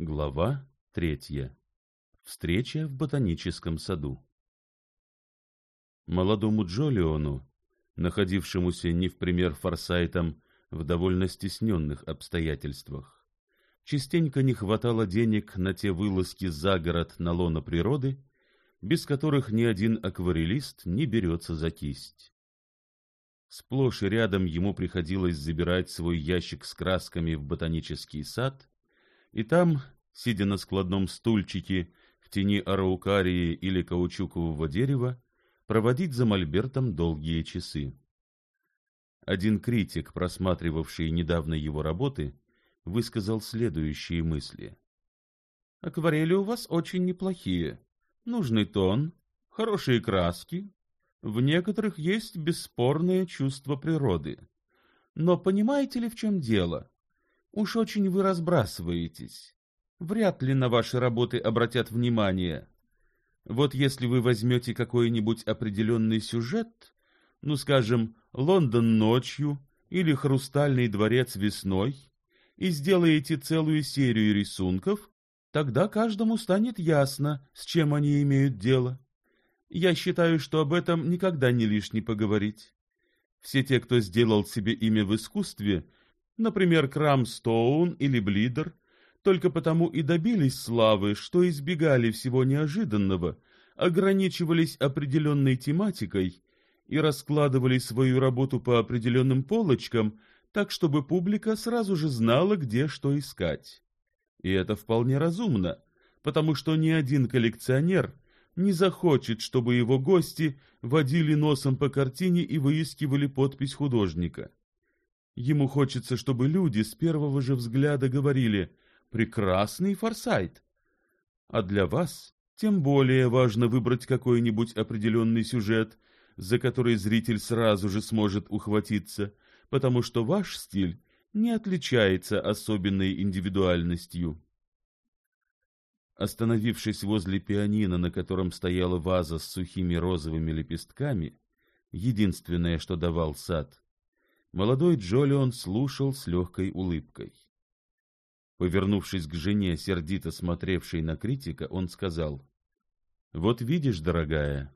Глава третья. Встреча в ботаническом саду. Молодому Джолиону, находившемуся не в пример форсайтом в довольно стесненных обстоятельствах, частенько не хватало денег на те вылазки за город на лоно природы, без которых ни один акварелист не берется за кисть. Сплошь и рядом ему приходилось забирать свой ящик с красками в ботанический сад, и там, сидя на складном стульчике в тени араукарии или каучукового дерева, проводить за мольбертом долгие часы. Один критик, просматривавший недавно его работы, высказал следующие мысли. «Акварели у вас очень неплохие. Нужный тон, хорошие краски. В некоторых есть бесспорное чувство природы. Но понимаете ли, в чем дело? Уж очень вы разбрасываетесь. Вряд ли на ваши работы обратят внимание. Вот если вы возьмете какой-нибудь определенный сюжет, ну, скажем, «Лондон ночью» или «Хрустальный дворец весной», и сделаете целую серию рисунков, тогда каждому станет ясно, с чем они имеют дело. Я считаю, что об этом никогда не лишне поговорить. Все те, кто сделал себе имя в искусстве, например, Крамстоун или Блидер, только потому и добились славы, что избегали всего неожиданного, ограничивались определенной тематикой и раскладывали свою работу по определенным полочкам, так чтобы публика сразу же знала, где что искать. И это вполне разумно, потому что ни один коллекционер не захочет, чтобы его гости водили носом по картине и выискивали подпись художника. Ему хочется, чтобы люди с первого же взгляда говорили «прекрасный форсайт». А для вас тем более важно выбрать какой-нибудь определенный сюжет, за который зритель сразу же сможет ухватиться, потому что ваш стиль не отличается особенной индивидуальностью. Остановившись возле пианино, на котором стояла ваза с сухими розовыми лепестками, единственное, что давал сад, Молодой Джолион слушал с легкой улыбкой. Повернувшись к жене, сердито смотревшей на критика, он сказал, «Вот видишь, дорогая?»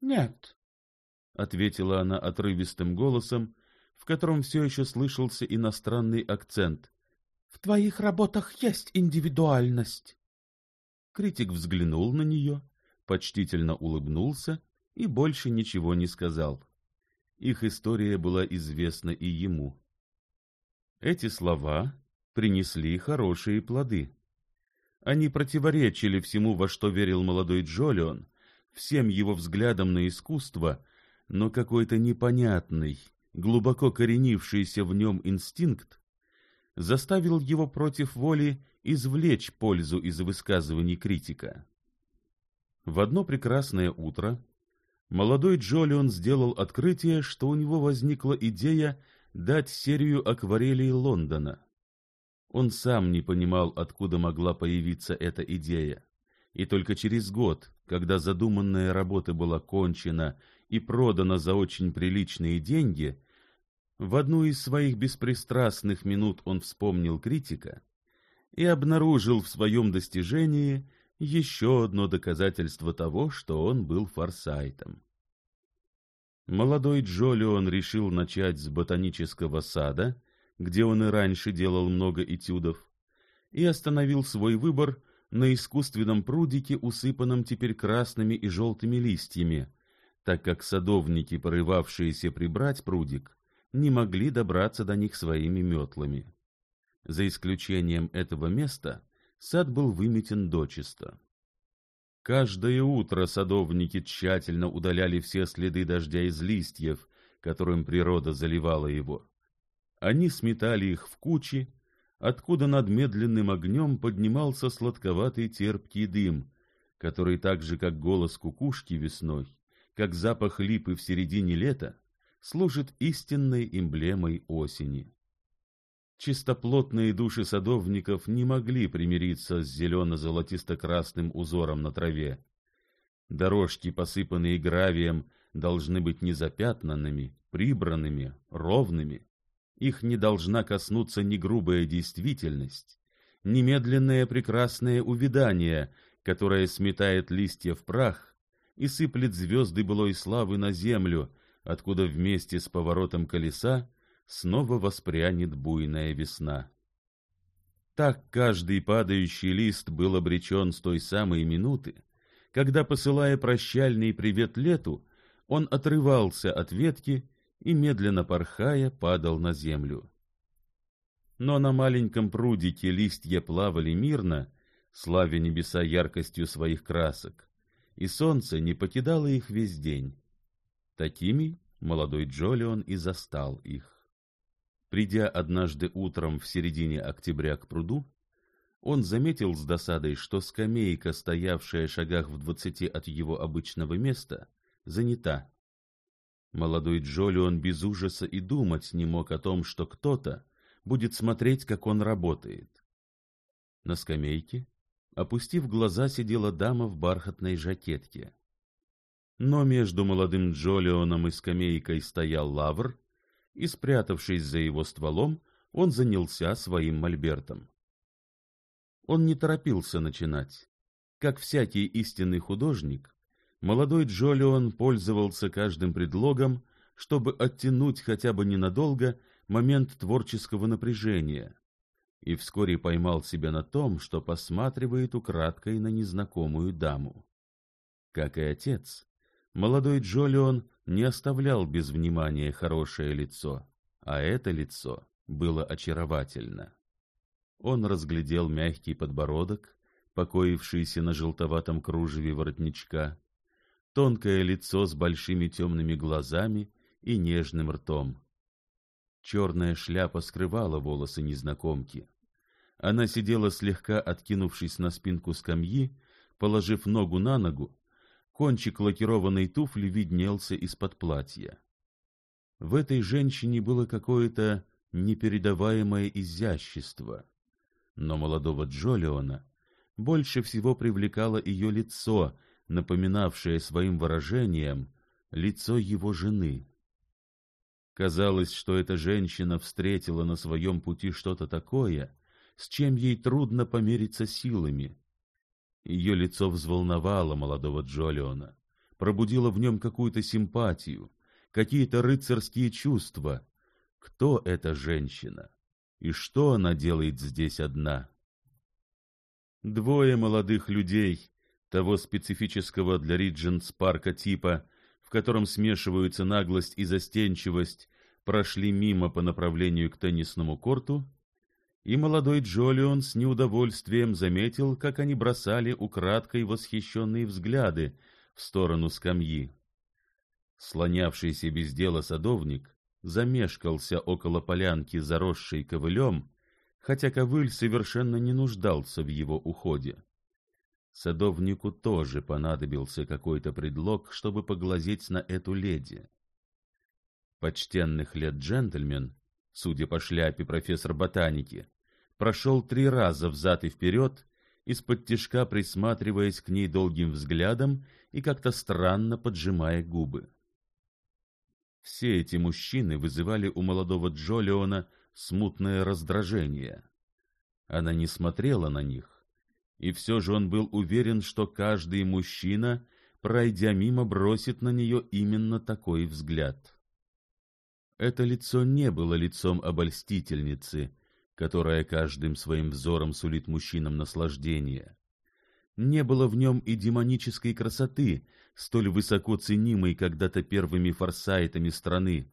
«Нет», — ответила она отрывистым голосом, в котором все еще слышался иностранный акцент. «В твоих работах есть индивидуальность». Критик взглянул на нее, почтительно улыбнулся и больше ничего не сказал их история была известна и ему. Эти слова принесли хорошие плоды. Они противоречили всему, во что верил молодой Джолион, всем его взглядам на искусство, но какой-то непонятный, глубоко коренившийся в нем инстинкт заставил его против воли извлечь пользу из высказываний критика. В одно прекрасное утро Молодой Джолион сделал открытие, что у него возникла идея дать серию акварелей Лондона. Он сам не понимал, откуда могла появиться эта идея. И только через год, когда задуманная работа была кончена и продана за очень приличные деньги, в одну из своих беспристрастных минут он вспомнил критика и обнаружил в своем достижении еще одно доказательство того, что он был форсайтом. Молодой Джолион решил начать с ботанического сада, где он и раньше делал много этюдов, и остановил свой выбор на искусственном прудике, усыпанном теперь красными и желтыми листьями, так как садовники, порывавшиеся прибрать прудик, не могли добраться до них своими метлами. За исключением этого места сад был выметен дочисто. Каждое утро садовники тщательно удаляли все следы дождя из листьев, которым природа заливала его. Они сметали их в кучи, откуда над медленным огнем поднимался сладковатый терпкий дым, который так же, как голос кукушки весной, как запах липы в середине лета, служит истинной эмблемой осени. Чистоплотные души садовников не могли примириться с зелено-золотисто-красным узором на траве. Дорожки, посыпанные гравием, должны быть незапятнанными, прибранными, ровными. Их не должна коснуться ни грубая действительность, ни медленное прекрасное увядание, которое сметает листья в прах и сыплет звезды былой славы на землю, откуда вместе с поворотом колеса снова воспрянет буйная весна. Так каждый падающий лист был обречен с той самой минуты, когда, посылая прощальный привет лету, он отрывался от ветки и, медленно порхая, падал на землю. Но на маленьком прудике листья плавали мирно, славя небеса яркостью своих красок, и солнце не покидало их весь день. Такими молодой Джолион и застал их. Придя однажды утром в середине октября к пруду, он заметил с досадой, что скамейка, стоявшая в шагах в двадцати от его обычного места, занята. Молодой Джолион без ужаса и думать не мог о том, что кто-то будет смотреть, как он работает. На скамейке, опустив глаза, сидела дама в бархатной жакетке. Но между молодым Джолионом и скамейкой стоял лавр, и, спрятавшись за его стволом, он занялся своим мольбертом. Он не торопился начинать. Как всякий истинный художник, молодой Джолион пользовался каждым предлогом, чтобы оттянуть хотя бы ненадолго момент творческого напряжения, и вскоре поймал себя на том, что посматривает украдкой на незнакомую даму. Как и отец, Молодой Джолион не оставлял без внимания хорошее лицо, а это лицо было очаровательно. Он разглядел мягкий подбородок, покоившийся на желтоватом кружеве воротничка, тонкое лицо с большими темными глазами и нежным ртом. Черная шляпа скрывала волосы незнакомки. Она сидела слегка откинувшись на спинку скамьи, положив ногу на ногу Кончик лакированной туфли виднелся из-под платья. В этой женщине было какое-то непередаваемое изящество. Но молодого Джолиона больше всего привлекало ее лицо, напоминавшее своим выражением лицо его жены. Казалось, что эта женщина встретила на своем пути что-то такое, с чем ей трудно помериться силами, ее лицо взволновало молодого Джолиона, пробудило в нем какую-то симпатию, какие-то рыцарские чувства. Кто эта женщина? И что она делает здесь одна? Двое молодых людей, того специфического для Ридженс-парка типа, в котором смешиваются наглость и застенчивость, прошли мимо по направлению к теннисному корту и молодой Джолион с неудовольствием заметил, как они бросали украдкой восхищенные взгляды в сторону скамьи. Слонявшийся без дела садовник замешкался около полянки, заросшей ковылем, хотя ковыль совершенно не нуждался в его уходе. Садовнику тоже понадобился какой-то предлог, чтобы поглазеть на эту леди. Почтенных лет джентльмен — судя по шляпе профессор ботаники, прошел три раза взад и вперед, из-под тишка присматриваясь к ней долгим взглядом и как-то странно поджимая губы. Все эти мужчины вызывали у молодого Джолиона смутное раздражение. Она не смотрела на них, и все же он был уверен, что каждый мужчина, пройдя мимо, бросит на нее именно такой взгляд. Это лицо не было лицом обольстительницы — которая каждым своим взором сулит мужчинам наслаждение. Не было в нем и демонической красоты, столь высоко ценимой когда-то первыми форсайтами страны.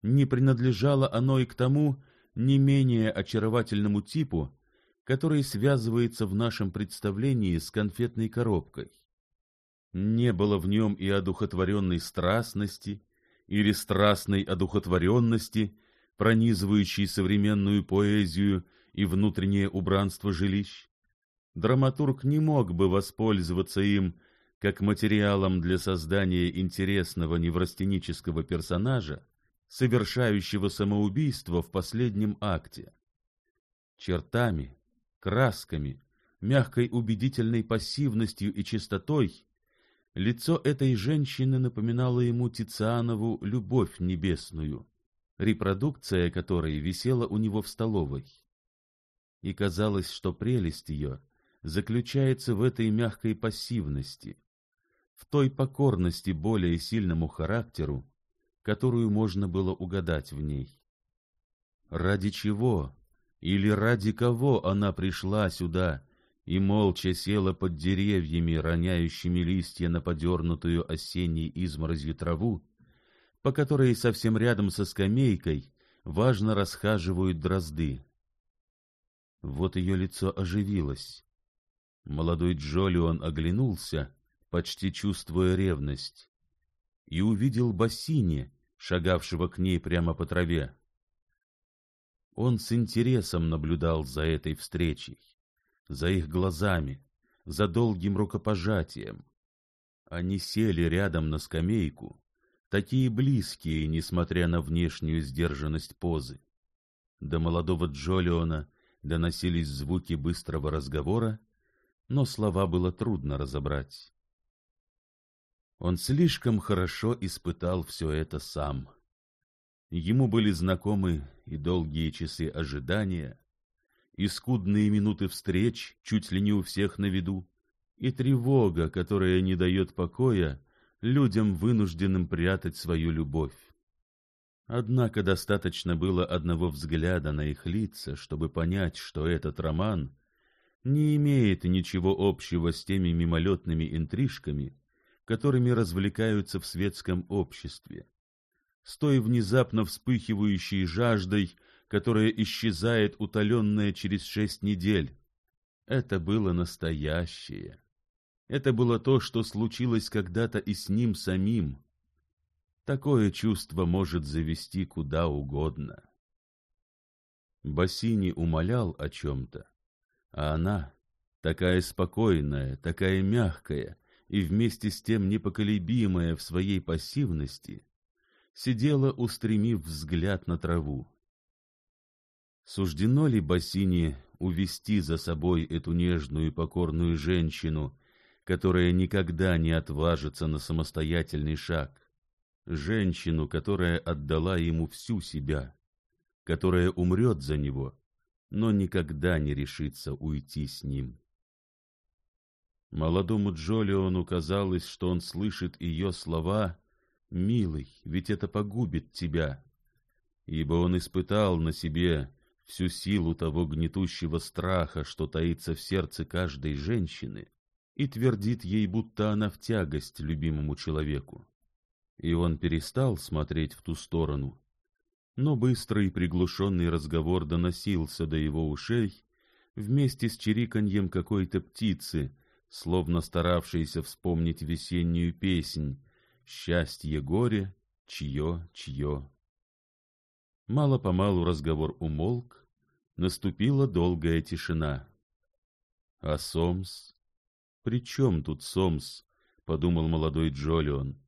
Не принадлежало оно и к тому не менее очаровательному типу, который связывается в нашем представлении с конфетной коробкой. Не было в нем и одухотворенной страстности, или страстной одухотворенности, пронизывающий современную поэзию и внутреннее убранство жилищ, драматург не мог бы воспользоваться им как материалом для создания интересного неврастенического персонажа, совершающего самоубийство в последнем акте. Чертами, красками, мягкой убедительной пассивностью и чистотой лицо этой женщины напоминало ему Тицианову любовь небесную, репродукция которой висела у него в столовой. И казалось, что прелесть ее заключается в этой мягкой пассивности, в той покорности более сильному характеру, которую можно было угадать в ней. Ради чего или ради кого она пришла сюда и молча села под деревьями, роняющими листья на подернутую осенней изморозью траву, по которой совсем рядом со скамейкой важно расхаживают дрозды. Вот ее лицо оживилось. Молодой Джолион оглянулся, почти чувствуя ревность, и увидел Бассини, шагавшего к ней прямо по траве. Он с интересом наблюдал за этой встречей, за их глазами, за долгим рукопожатием. Они сели рядом на скамейку, такие близкие, несмотря на внешнюю сдержанность позы. До молодого Джолиона доносились звуки быстрого разговора, но слова было трудно разобрать. Он слишком хорошо испытал все это сам. Ему были знакомы и долгие часы ожидания, и скудные минуты встреч чуть ли не у всех на виду, и тревога, которая не дает покоя, людям вынужденным прятать свою любовь. Однако достаточно было одного взгляда на их лица, чтобы понять, что этот роман не имеет ничего общего с теми мимолетными интрижками, которыми развлекаются в светском обществе, с той внезапно вспыхивающей жаждой, которая исчезает утоленная через шесть недель. Это было настоящее, это было то, что случилось когда-то и с ним самим. Такое чувство может завести куда угодно. Бассини умолял о чем-то, а она, такая спокойная, такая мягкая и вместе с тем непоколебимая в своей пассивности, сидела, устремив взгляд на траву. Суждено ли Бассини увести за собой эту нежную и покорную женщину — которая никогда не отважится на самостоятельный шаг, женщину, которая отдала ему всю себя, которая умрет за него, но никогда не решится уйти с ним. Молодому Джолиону казалось, что он слышит ее слова «Милый, ведь это погубит тебя», ибо он испытал на себе всю силу того гнетущего страха, что таится в сердце каждой женщины, и твердит ей, будто она в тягость любимому человеку. И он перестал смотреть в ту сторону, но быстрый приглушенный разговор доносился до его ушей вместе с чириканьем какой-то птицы, словно старавшейся вспомнить весеннюю песнь «Счастье, горе, чье, чье». Мало-помалу разговор умолк, наступила долгая тишина. А Сомс при чем тут сомс подумал молодой джолион.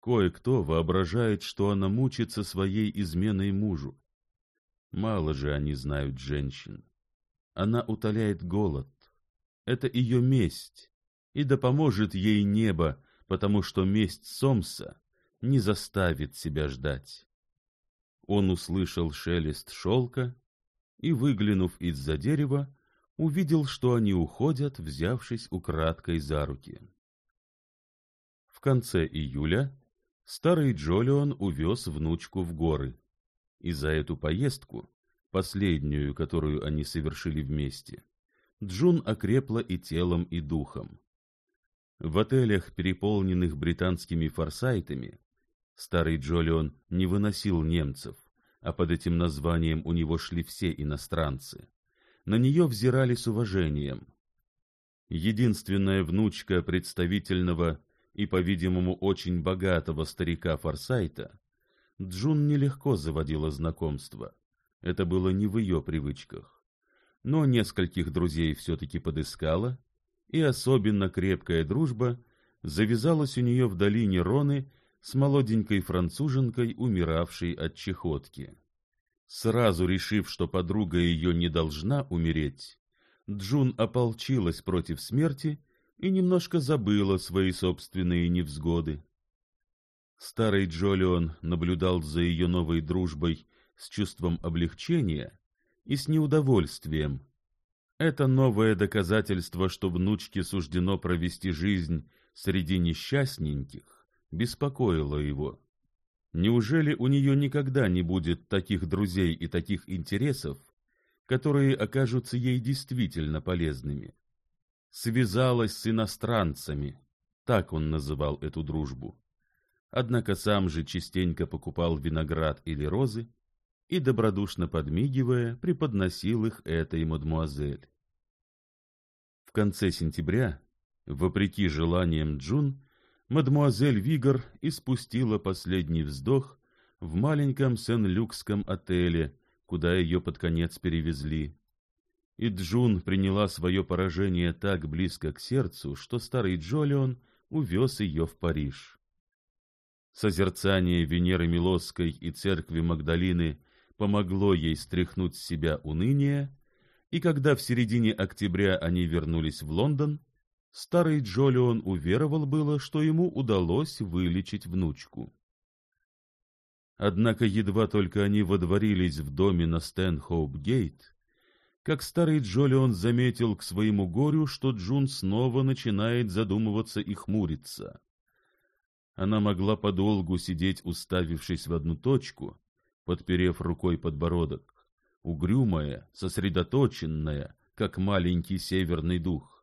Кое кто воображает что она мучится своей изменой мужу. Мало же они знают женщин. Она утоляет голод. Это ее месть. И да поможет ей небо потому что месть сомса не заставит себя ждать. Он услышал шелест шелка и выглянув из за дерева увидел, что они уходят, взявшись украдкой за руки. В конце июля старый Джолион увез внучку в горы, и за эту поездку, последнюю, которую они совершили вместе, Джун окрепла и телом, и духом. В отелях, переполненных британскими форсайтами, старый Джолион не выносил немцев, а под этим названием у него шли все иностранцы на нее взирали с уважением. Единственная внучка представительного и, по-видимому, очень богатого старика Форсайта, Джун нелегко заводила знакомство. Это было не в ее привычках. Но нескольких друзей все-таки подыскала, и особенно крепкая дружба завязалась у нее в долине Роны с молоденькой француженкой, умиравшей от чехотки. Сразу решив, что подруга ее не должна умереть, Джун ополчилась против смерти и немножко забыла свои собственные невзгоды. Старый Джолион наблюдал за ее новой дружбой с чувством облегчения и с неудовольствием. Это новое доказательство, что внучке суждено провести жизнь среди несчастненьких, беспокоило его. Неужели у нее никогда не будет таких друзей и таких интересов, которые окажутся ей действительно полезными? Связалась с иностранцами, так он называл эту дружбу. Однако сам же частенько покупал виноград или розы и, добродушно подмигивая, преподносил их этой мадмуазель. В конце сентября, вопреки желаниям Джун, мадмуазель Вигор испустила последний вздох в маленьком Сен-Люкском отеле, куда ее под конец перевезли. И Джун приняла свое поражение так близко к сердцу, что старый Джолион увез ее в Париж. Созерцание Венеры Милосской и церкви Магдалины помогло ей стряхнуть с себя уныние, и когда в середине октября они вернулись в Лондон, Старый Джолион уверовал было, что ему удалось вылечить внучку. Однако едва только они водворились в доме на Стэнхоуп-гейт, как старый Джолион заметил к своему горю, что Джун снова начинает задумываться и хмуриться. Она могла подолгу сидеть, уставившись в одну точку, подперев рукой подбородок, угрюмая, сосредоточенная, как маленький северный дух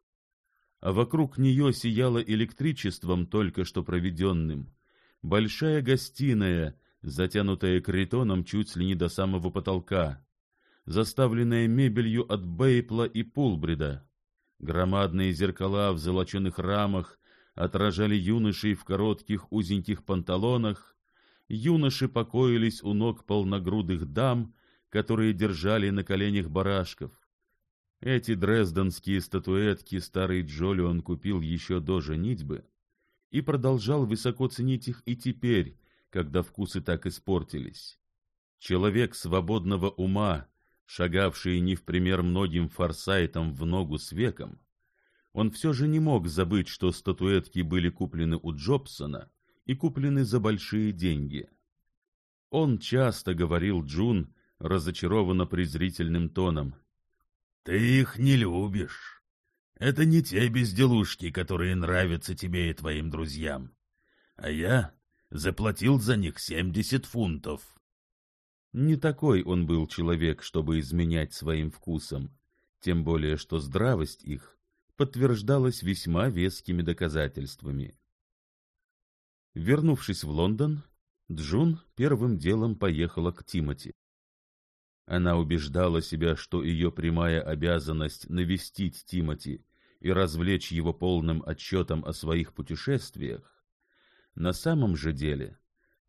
а вокруг нее сияло электричеством только что проведенным. Большая гостиная, затянутая критоном чуть ли не до самого потолка, заставленная мебелью от Бейпла и Пулбрида. Громадные зеркала в золоченых рамах отражали юношей в коротких узеньких панталонах, юноши покоились у ног полногрудых дам, которые держали на коленях барашков. Эти дрезденские статуэтки старый Джолион купил еще до женитьбы и продолжал высоко ценить их и теперь, когда вкусы так испортились. Человек свободного ума, шагавший не в пример многим форсайтам в ногу с веком, он все же не мог забыть, что статуэтки были куплены у Джобсона и куплены за большие деньги. Он часто говорил Джун разочарованно презрительным тоном — ты их не любишь. Это не те безделушки, которые нравятся тебе и твоим друзьям. А я заплатил за них семьдесят фунтов. Не такой он был человек, чтобы изменять своим вкусом, тем более что здравость их подтверждалась весьма вескими доказательствами. Вернувшись в Лондон, Джун первым делом поехала к Тимоти. Она убеждала себя, что ее прямая обязанность навестить Тимати и развлечь его полным отчетом о своих путешествиях. На самом же деле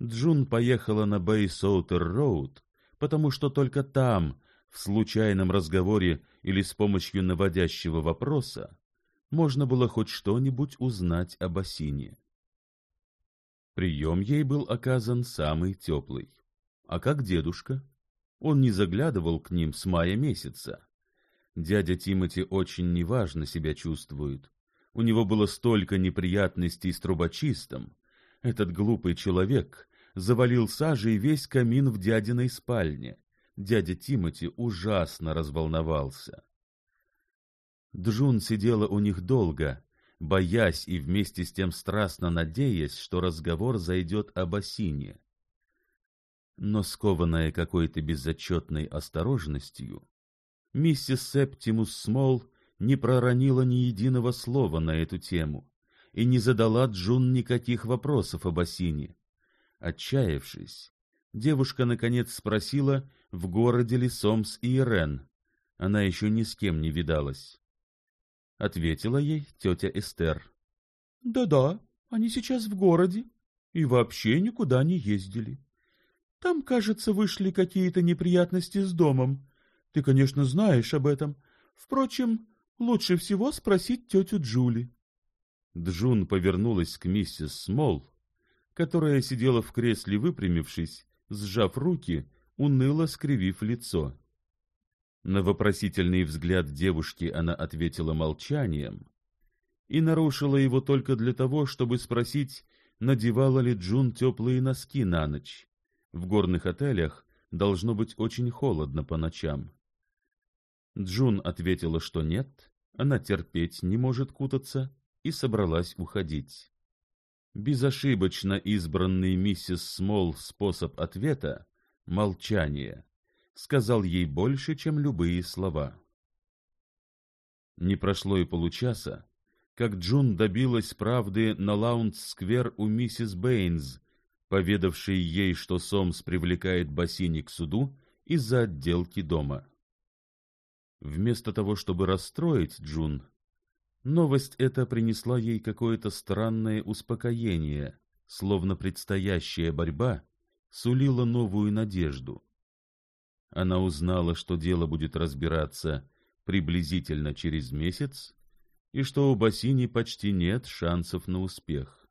Джун поехала на Бэйсуотер-роуд, потому что только там, в случайном разговоре или с помощью наводящего вопроса, можно было хоть что-нибудь узнать о Босини. Прием ей был оказан самый теплый. А как дедушка? Он не заглядывал к ним с мая месяца. Дядя Тимати очень неважно себя чувствует. У него было столько неприятностей с трубочистом. Этот глупый человек завалил сажей весь камин в дядиной спальне. Дядя Тимати ужасно разволновался. Джун сидела у них долго, боясь и вместе с тем страстно надеясь, что разговор зайдет об осине но скованная какой-то безотчетной осторожностью, миссис Септимус Смол не проронила ни единого слова на эту тему и не задала Джун никаких вопросов об Осине. Отчаявшись, девушка наконец спросила, в городе ли Сомс и Ирен. Она еще ни с кем не видалась. Ответила ей тетя Эстер. «Да — Да-да, они сейчас в городе и вообще никуда не ездили. — там, кажется, вышли какие-то неприятности с домом. Ты, конечно, знаешь об этом. Впрочем, лучше всего спросить тетю Джули. Джун повернулась к миссис Смол, которая сидела в кресле, выпрямившись, сжав руки, уныло скривив лицо. На вопросительный взгляд девушки она ответила молчанием и нарушила его только для того, чтобы спросить, надевала ли Джун теплые носки на ночь. В горных отелях должно быть очень холодно по ночам. Джун ответила, что нет, она терпеть не может кутаться и собралась уходить. Безошибочно избранный миссис Смол способ ответа — молчание — сказал ей больше, чем любые слова. Не прошло и получаса, как Джун добилась правды на Лаундс-сквер у миссис Бэйнс, поведавшей ей, что Сомс привлекает Босини к суду из-за отделки дома. Вместо того, чтобы расстроить Джун, новость эта принесла ей какое-то странное успокоение, словно предстоящая борьба сулила новую надежду. Она узнала, что дело будет разбираться приблизительно через месяц, и что у Бассини почти нет шансов на успех.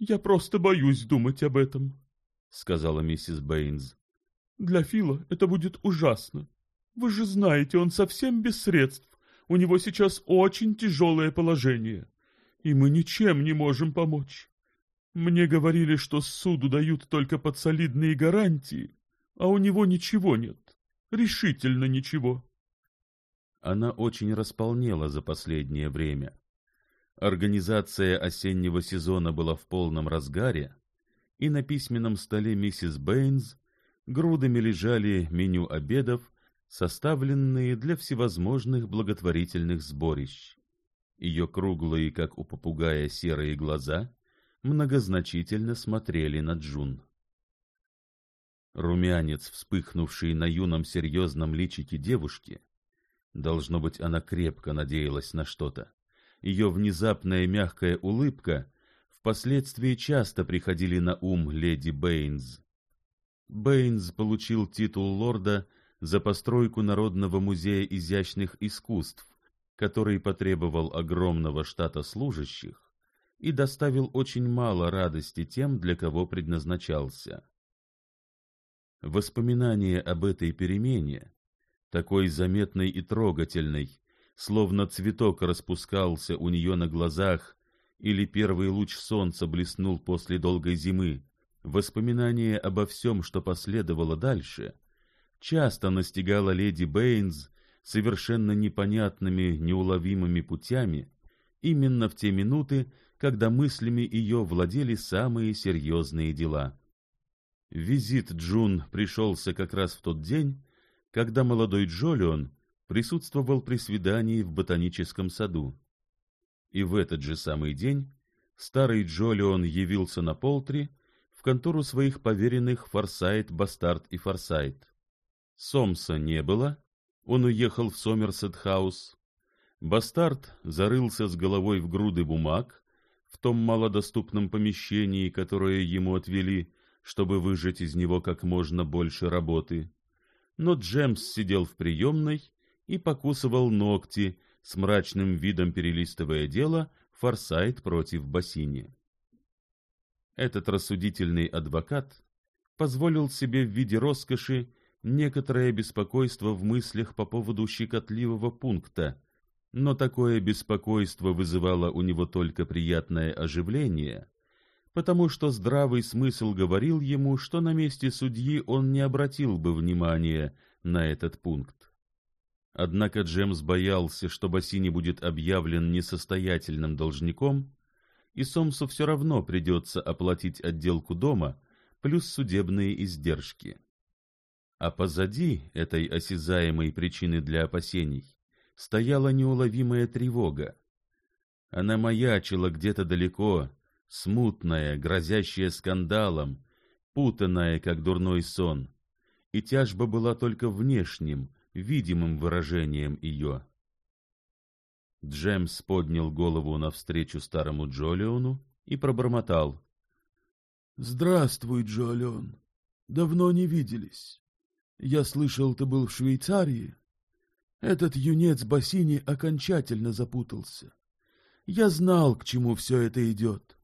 «Я просто боюсь думать об этом», — сказала миссис Бэйнс. «Для Фила это будет ужасно. Вы же знаете, он совсем без средств. У него сейчас очень тяжелое положение, и мы ничем не можем помочь. Мне говорили, что суду дают только под солидные гарантии, а у него ничего нет, решительно ничего». Она очень располнела за последнее время. Организация осеннего сезона была в полном разгаре, и на письменном столе миссис Бэйнс грудами лежали меню обедов, составленные для всевозможных благотворительных сборищ. Ее круглые, как у попугая, серые глаза многозначительно смотрели на Джун. Румянец, вспыхнувший на юном серьезном личике девушки, должно быть, она крепко надеялась на что-то, ее внезапная мягкая улыбка впоследствии часто приходили на ум леди Бэйнс. Бэйнс получил титул лорда за постройку Народного музея изящных искусств, который потребовал огромного штата служащих и доставил очень мало радости тем, для кого предназначался. Воспоминание об этой перемене, такой заметной и трогательной, словно цветок распускался у нее на глазах, или первый луч солнца блеснул после долгой зимы, воспоминание обо всем, что последовало дальше, часто настигало леди Бэйнс совершенно непонятными, неуловимыми путями, именно в те минуты, когда мыслями ее владели самые серьезные дела. Визит Джун пришелся как раз в тот день, когда молодой Джолион присутствовал при свидании в ботаническом саду. И в этот же самый день старый Джолион явился на полтри в контору своих поверенных Форсайт, Бастард и Форсайт. Сомса не было, он уехал в Сомерсет-хаус. Бастард зарылся с головой в груды бумаг в том малодоступном помещении, которое ему отвели, чтобы выжать из него как можно больше работы. Но Джемс сидел в приемной и покусывал ногти, с мрачным видом перелистывая дело «Форсайт против Босини». Этот рассудительный адвокат позволил себе в виде роскоши некоторое беспокойство в мыслях по поводу щекотливого пункта, но такое беспокойство вызывало у него только приятное оживление, потому что здравый смысл говорил ему, что на месте судьи он не обратил бы внимания на этот пункт. Однако Джемс боялся, что Бассини будет объявлен несостоятельным должником, и Сомсу все равно придется оплатить отделку дома плюс судебные издержки. А позади этой осязаемой причины для опасений стояла неуловимая тревога. Она маячила где-то далеко, смутная, грозящая скандалом, путанная, как дурной сон, и тяжба была только внешним — видимым выражением ее. Джемс поднял голову навстречу старому Джолиону и пробормотал. — Здравствуй, Джолион. Давно не виделись. Я слышал, ты был в Швейцарии. Этот юнец Бассини окончательно запутался. Я знал, к чему все это идет.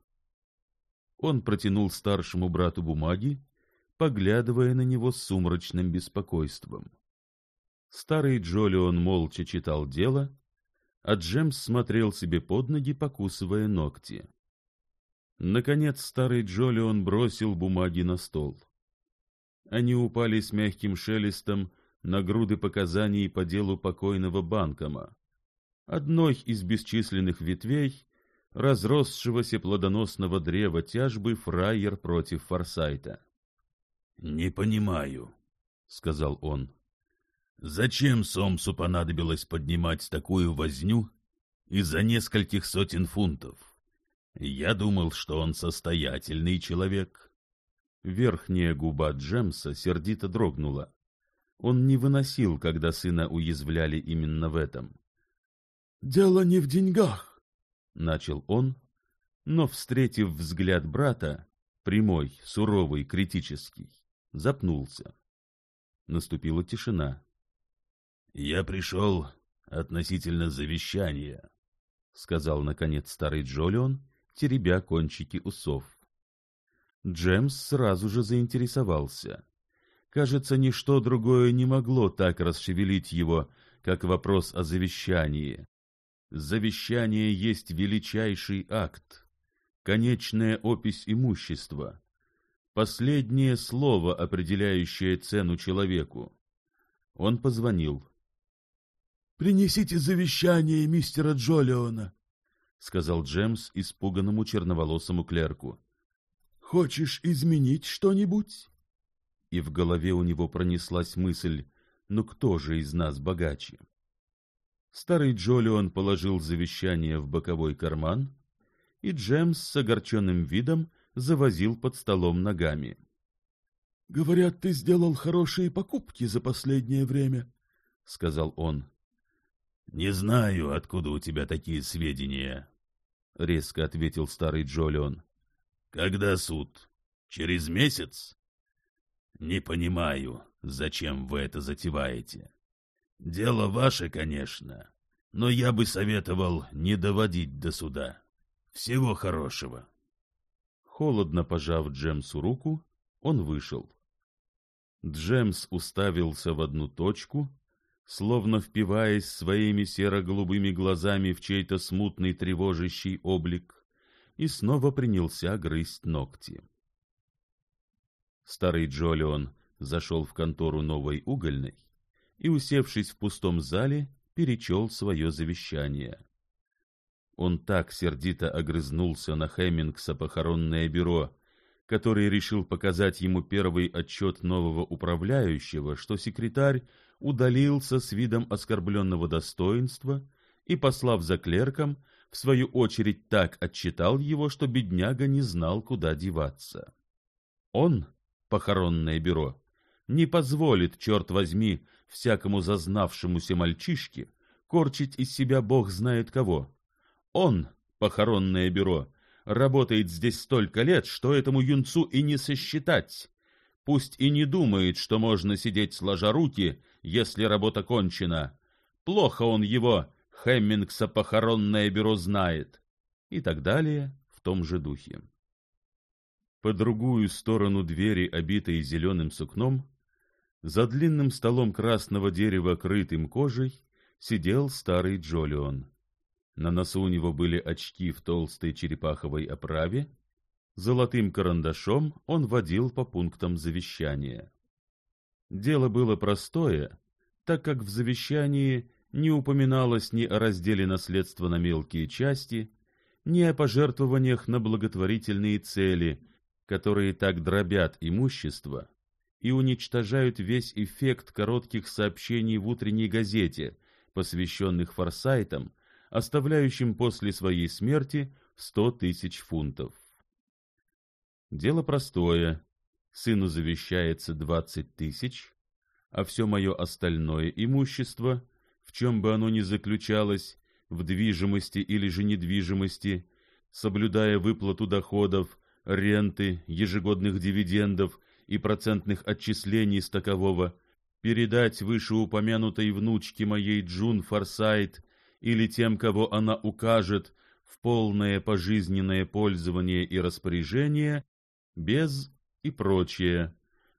Он протянул старшему брату бумаги, поглядывая на него с сумрачным беспокойством. Старый Джолион молча читал дело, а Джемс смотрел себе под ноги, покусывая ногти. Наконец старый Джолион бросил бумаги на стол. Они упали с мягким шелестом на груды показаний по делу покойного Банкома, одной из бесчисленных ветвей разросшегося плодоносного древа тяжбы фраер против Форсайта. — Не понимаю, — сказал он. Зачем Сомсу понадобилось поднимать такую возню из-за нескольких сотен фунтов? Я думал, что он состоятельный человек. Верхняя губа Джемса сердито дрогнула. Он не выносил, когда сына уязвляли именно в этом. — Дело не в деньгах, — начал он, но, встретив взгляд брата, прямой, суровый, критический, запнулся. Наступила тишина я пришел относительно завещания, — сказал, наконец, старый Джолион, теребя кончики усов. Джемс сразу же заинтересовался. Кажется, ничто другое не могло так расшевелить его, как вопрос о завещании. Завещание есть величайший акт, конечная опись имущества, последнее слово, определяющее цену человеку. Он позвонил. Принесите завещание мистера Джолиона, — сказал Джемс испуганному черноволосому клерку. — Хочешь изменить что-нибудь? И в голове у него пронеслась мысль, ну кто же из нас богаче? Старый Джолион положил завещание в боковой карман, и Джемс с огорченным видом завозил под столом ногами. — Говорят, ты сделал хорошие покупки за последнее время, — сказал он не знаю откуда у тебя такие сведения резко ответил старый джолион. Когда суд? Через месяц? Не понимаю зачем вы это затеваете. Дело ваше конечно но я бы советовал не доводить до суда. Всего хорошего. Холодно пожав джемсу руку он вышел. Джемс уставился в одну точку словно впиваясь своими серо-голубыми глазами в чей-то смутный тревожащий облик, и снова принялся грызть ногти. Старый Джолион зашел в контору новой угольной и, усевшись в пустом зале, перечел свое завещание. Он так сердито огрызнулся на Хэммингса похоронное бюро, который решил показать ему первый отчет нового управляющего, что секретарь удалился с видом оскорбленного достоинства и, послав за клерком, в свою очередь так отчитал его, что бедняга не знал, куда деваться. Он, похоронное бюро, не позволит, черт возьми, всякому зазнавшемуся мальчишке корчить из себя бог знает кого. Он, похоронное бюро, работает здесь столько лет, что этому юнцу и не сосчитать. Пусть и не думает, что можно сидеть сложа руки, если работа кончена. Плохо он его, Хэммингса похоронное бюро знает. И так далее в том же духе. По другую сторону двери, обитой зеленым сукном, за длинным столом красного дерева, крытым кожей, сидел старый Джолион. На носу у него были очки в толстой черепаховой оправе. Золотым карандашом он водил по пунктам завещания. Дело было простое, так как в завещании не упоминалось ни о разделе наследства на мелкие части, ни о пожертвованиях на благотворительные цели, которые так дробят имущество и уничтожают весь эффект коротких сообщений в утренней газете, посвященных форсайтам, оставляющим после своей смерти сто тысяч фунтов. Дело простое. Сыну завещается двадцать тысяч, а все мое остальное имущество, в чем бы оно ни заключалось, в движимости или же недвижимости, соблюдая выплату доходов, ренты, ежегодных дивидендов и процентных отчислений с такового, передать вышеупомянутой внучке моей Джун Форсайт или тем, кого она укажет в полное пожизненное пользование и распоряжение, без и прочее.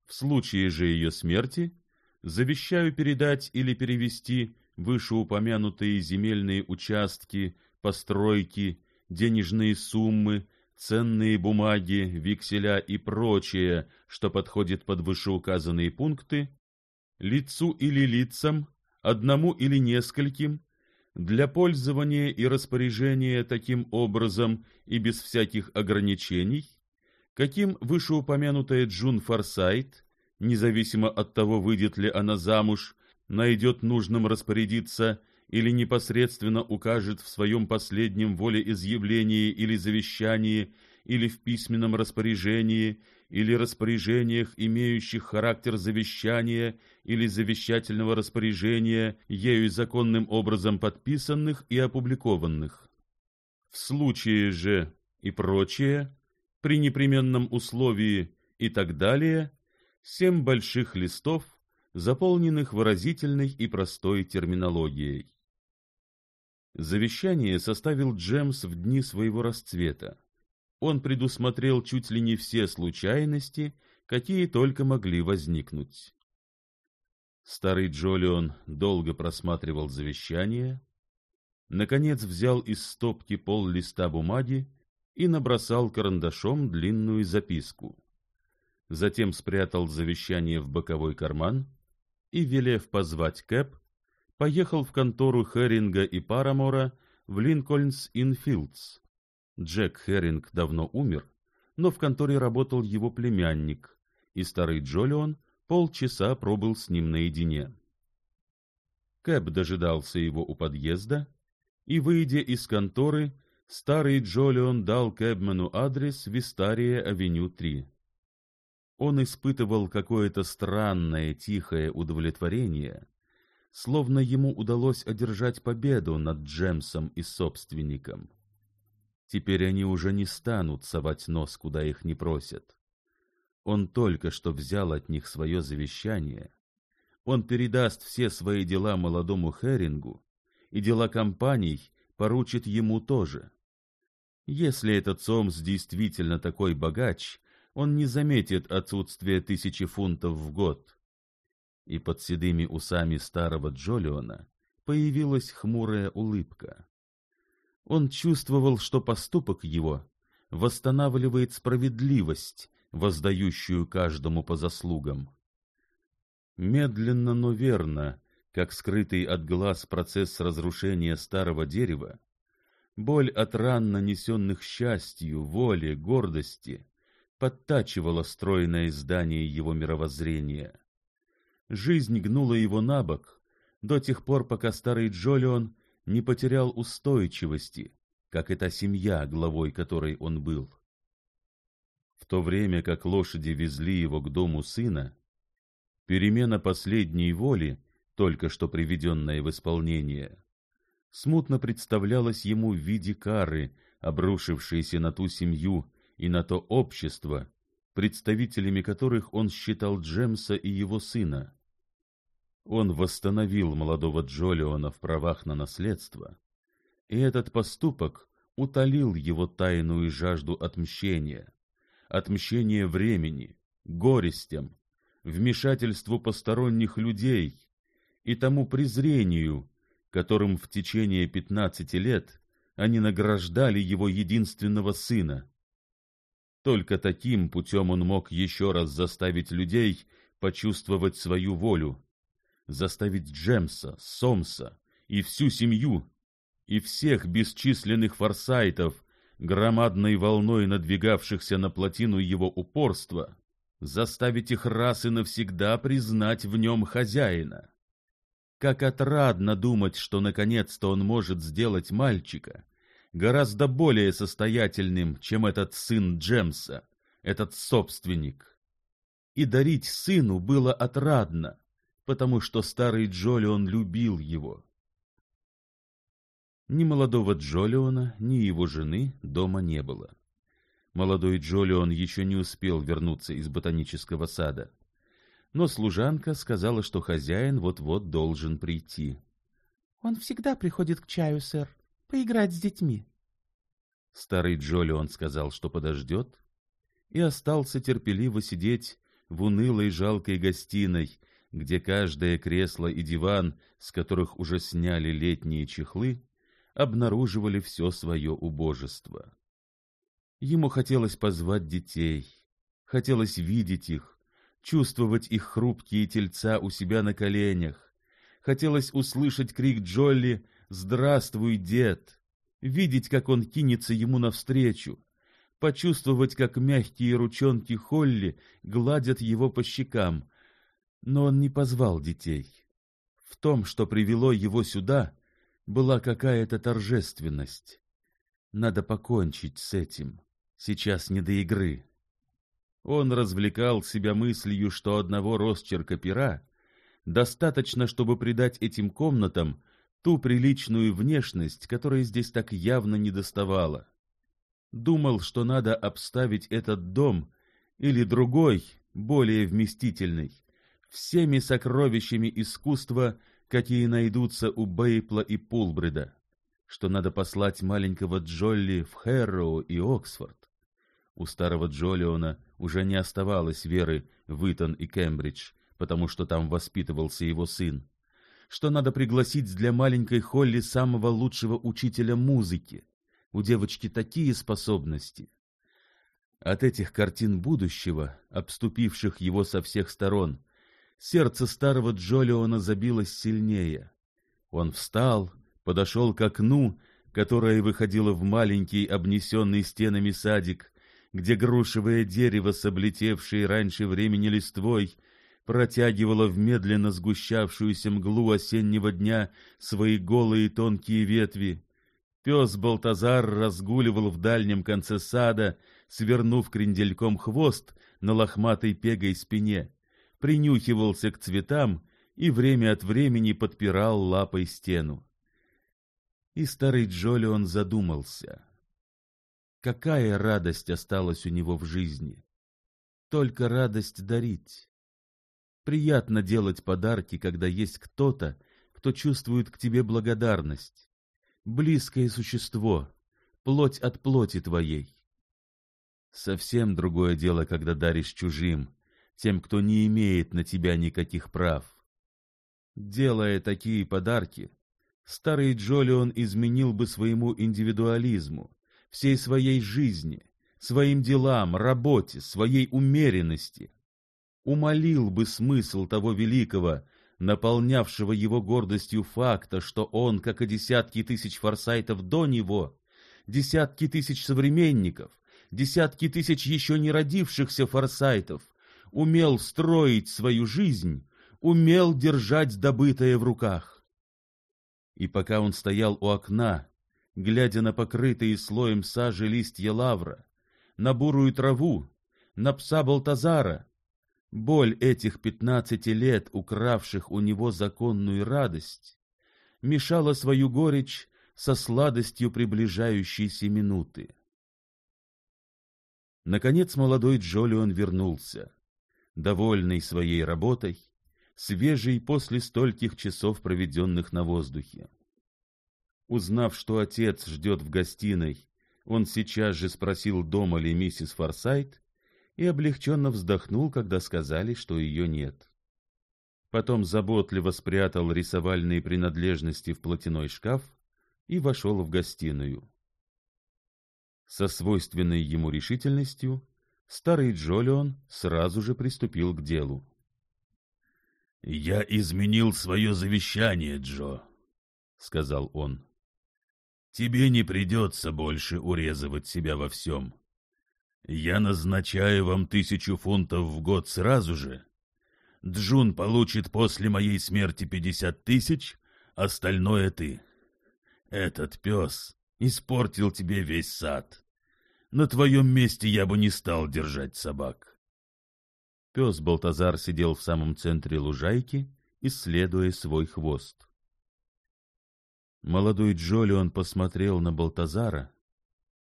В случае же ее смерти завещаю передать или перевести вышеупомянутые земельные участки, постройки, денежные суммы, ценные бумаги, векселя и прочее, что подходит под вышеуказанные пункты, лицу или лицам, одному или нескольким, для пользования и распоряжения таким образом и без всяких ограничений, каким вышеупомянутая Джун Форсайт, независимо от того, выйдет ли она замуж, найдет нужным распорядиться или непосредственно укажет в своем последнем волеизъявлении или завещании или в письменном распоряжении или распоряжениях, имеющих характер завещания или завещательного распоряжения, ею законным образом подписанных и опубликованных. В случае же и прочее, при непременном условии и так далее, семь больших листов, заполненных выразительной и простой терминологией. Завещание составил Джемс в дни своего расцвета он предусмотрел чуть ли не все случайности, какие только могли возникнуть. Старый Джолион долго просматривал завещание, наконец взял из стопки пол листа бумаги и набросал карандашом длинную записку. Затем спрятал завещание в боковой карман и, велев позвать Кэп, поехал в контору Херинга и Парамора в Линкольнс-Инфилдс, Джек Херинг давно умер, но в конторе работал его племянник, и старый Джолион полчаса пробыл с ним наедине. Кэп дожидался его у подъезда, и, выйдя из конторы, старый Джолион дал Кэбмену адрес Вистария, авеню 3. Он испытывал какое-то странное тихое удовлетворение, словно ему удалось одержать победу над Джемсом и собственником. Теперь они уже не станут совать нос, куда их не просят. Он только что взял от них свое завещание. Он передаст все свои дела молодому Херингу, и дела компаний поручит ему тоже. Если этот Сомс действительно такой богач, он не заметит отсутствие тысячи фунтов в год. И под седыми усами старого Джолиона появилась хмурая улыбка. Он чувствовал, что поступок его восстанавливает справедливость, воздающую каждому по заслугам. Медленно, но верно, как скрытый от глаз процесс разрушения старого дерева, боль от ран, нанесенных счастью, воле, гордости, подтачивала стройное здание его мировоззрения. Жизнь гнула его на бок до тех пор, пока старый Джолион не потерял устойчивости, как эта семья, главой которой он был. В то время как лошади везли его к дому сына, перемена последней воли, только что приведенная в исполнение, смутно представлялась ему в виде кары, обрушившейся на ту семью и на то общество, представителями которых он считал Джемса и его сына. Он восстановил молодого Джолиона в правах на наследство, и этот поступок утолил его тайную жажду отмщения, отмщения времени, горестям, вмешательству посторонних людей и тому презрению, которым в течение пятнадцати лет они награждали его единственного сына. Только таким путем он мог еще раз заставить людей почувствовать свою волю, заставить Джемса, Сомса и всю семью, и всех бесчисленных форсайтов, громадной волной надвигавшихся на плотину его упорства, заставить их раз и навсегда признать в нем хозяина. Как отрадно думать, что наконец-то он может сделать мальчика, гораздо более состоятельным, чем этот сын Джемса, этот собственник. И дарить сыну было отрадно, потому что старый Джолион любил его. Ни молодого Джолиона, ни его жены дома не было. Молодой Джолион еще не успел вернуться из ботанического сада. Но служанка сказала, что хозяин вот-вот должен прийти. — Он всегда приходит к чаю, сэр, поиграть с детьми. Старый Джолион сказал, что подождет, и остался терпеливо сидеть в унылой жалкой гостиной, где каждое кресло и диван, с которых уже сняли летние чехлы, обнаруживали все свое убожество. Ему хотелось позвать детей, хотелось видеть их, чувствовать их хрупкие тельца у себя на коленях, хотелось услышать крик Джолли «Здравствуй, дед!», видеть, как он кинется ему навстречу, почувствовать, как мягкие ручонки Холли гладят его по щекам — но он не позвал детей. В том, что привело его сюда, была какая-то торжественность. Надо покончить с этим. Сейчас не до игры. Он развлекал себя мыслью, что одного росчерка пера достаточно, чтобы придать этим комнатам ту приличную внешность, которая здесь так явно недоставала. Думал, что надо обставить этот дом или другой, более вместительный, всеми сокровищами искусства, какие найдутся у Бейпла и Пулбрида, что надо послать маленького Джолли в Хэрроу и Оксфорд. У старого Джолиона уже не оставалось веры в Итон и Кембридж, потому что там воспитывался его сын, что надо пригласить для маленькой Холли самого лучшего учителя музыки. У девочки такие способности. От этих картин будущего, обступивших его со всех сторон, Сердце старого Джолиона забилось сильнее. Он встал, подошел к окну, которое выходило в маленький обнесенный стенами садик, где грушевое дерево с облетевшей раньше времени листвой протягивало в медленно сгущавшуюся мглу осеннего дня свои голые тонкие ветви. Пес Балтазар разгуливал в дальнем конце сада, свернув крендельком хвост на лохматой пегой спине принюхивался к цветам и время от времени подпирал лапой стену. И старый Джолион задумался. Какая радость осталась у него в жизни? Только радость дарить. Приятно делать подарки, когда есть кто-то, кто чувствует к тебе благодарность. Близкое существо, плоть от плоти твоей. Совсем другое дело, когда даришь чужим, тем, кто не имеет на тебя никаких прав. Делая такие подарки, старый Джолион изменил бы своему индивидуализму, всей своей жизни, своим делам, работе, своей умеренности, умолил бы смысл того великого, наполнявшего его гордостью факта, что он, как и десятки тысяч форсайтов до него, десятки тысяч современников, десятки тысяч еще не родившихся форсайтов — умел строить свою жизнь, умел держать добытое в руках. И пока он стоял у окна, глядя на покрытые слоем сажи листья лавра, на бурую траву, на пса Балтазара, боль этих пятнадцати лет, укравших у него законную радость, мешала свою горечь со сладостью приближающейся минуты. Наконец молодой Джолион вернулся довольный своей работой, свежий после стольких часов, проведенных на воздухе. Узнав, что отец ждет в гостиной, он сейчас же спросил, дома ли миссис Форсайт, и облегченно вздохнул, когда сказали, что ее нет. Потом заботливо спрятал рисовальные принадлежности в платяной шкаф и вошел в гостиную. Со свойственной ему решительностью Старый Джолион сразу же приступил к делу. — Я изменил свое завещание, Джо, — сказал он. — Тебе не придется больше урезывать себя во всем. Я назначаю вам тысячу фунтов в год сразу же. Джун получит после моей смерти пятьдесят тысяч, остальное ты. Этот пес испортил тебе весь сад. — на твоем месте я бы не стал держать собак. Пес Балтазар сидел в самом центре лужайки, исследуя свой хвост. Молодой Джолион посмотрел на Балтазара,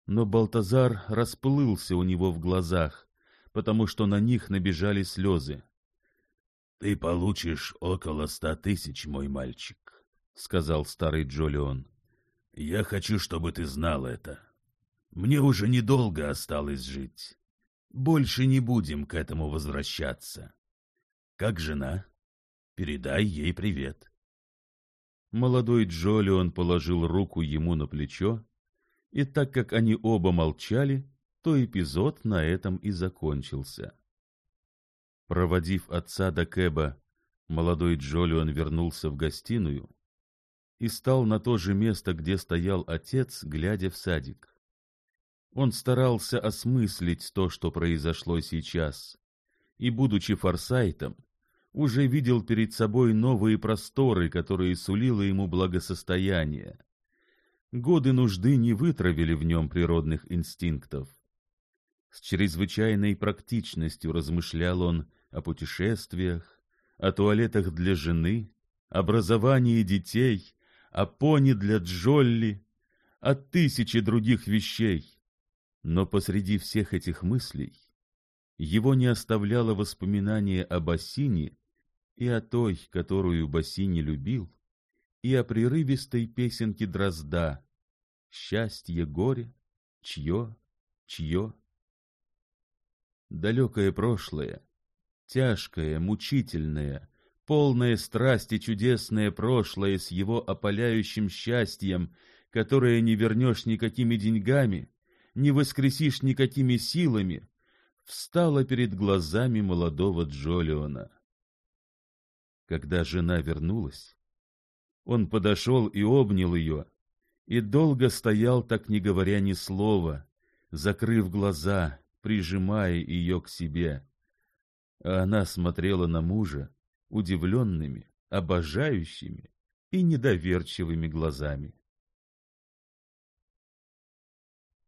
но Балтазар расплылся у него в глазах, потому что на них набежали слезы. — Ты получишь около ста тысяч, мой мальчик, — сказал старый Джолион. — Я хочу, чтобы ты знал это. — мне уже недолго осталось жить. Больше не будем к этому возвращаться. Как жена? Передай ей привет. Молодой Джолион положил руку ему на плечо, и так как они оба молчали, то эпизод на этом и закончился. Проводив отца до Кэба, молодой Джолион вернулся в гостиную и стал на то же место, где стоял отец, глядя в садик. Он старался осмыслить то, что произошло сейчас, и, будучи форсайтом, уже видел перед собой новые просторы, которые сулило ему благосостояние. Годы нужды не вытравили в нем природных инстинктов. С чрезвычайной практичностью размышлял он о путешествиях, о туалетах для жены, образовании детей, о пони для Джолли, о тысяче других вещей но посреди всех этих мыслей его не оставляло воспоминание о Бассине и о той, которую Бассине любил, и о прерывистой песенке Дрозда «Счастье, горе, чье, чье». Далекое прошлое, тяжкое, мучительное, полное страсти чудесное прошлое с его опаляющим счастьем, которое не вернешь никакими деньгами, не воскресишь никакими силами, встала перед глазами молодого Джолиона. Когда жена вернулась, он подошел и обнял ее, и долго стоял, так не говоря ни слова, закрыв глаза, прижимая ее к себе. А она смотрела на мужа удивленными, обожающими и недоверчивыми глазами.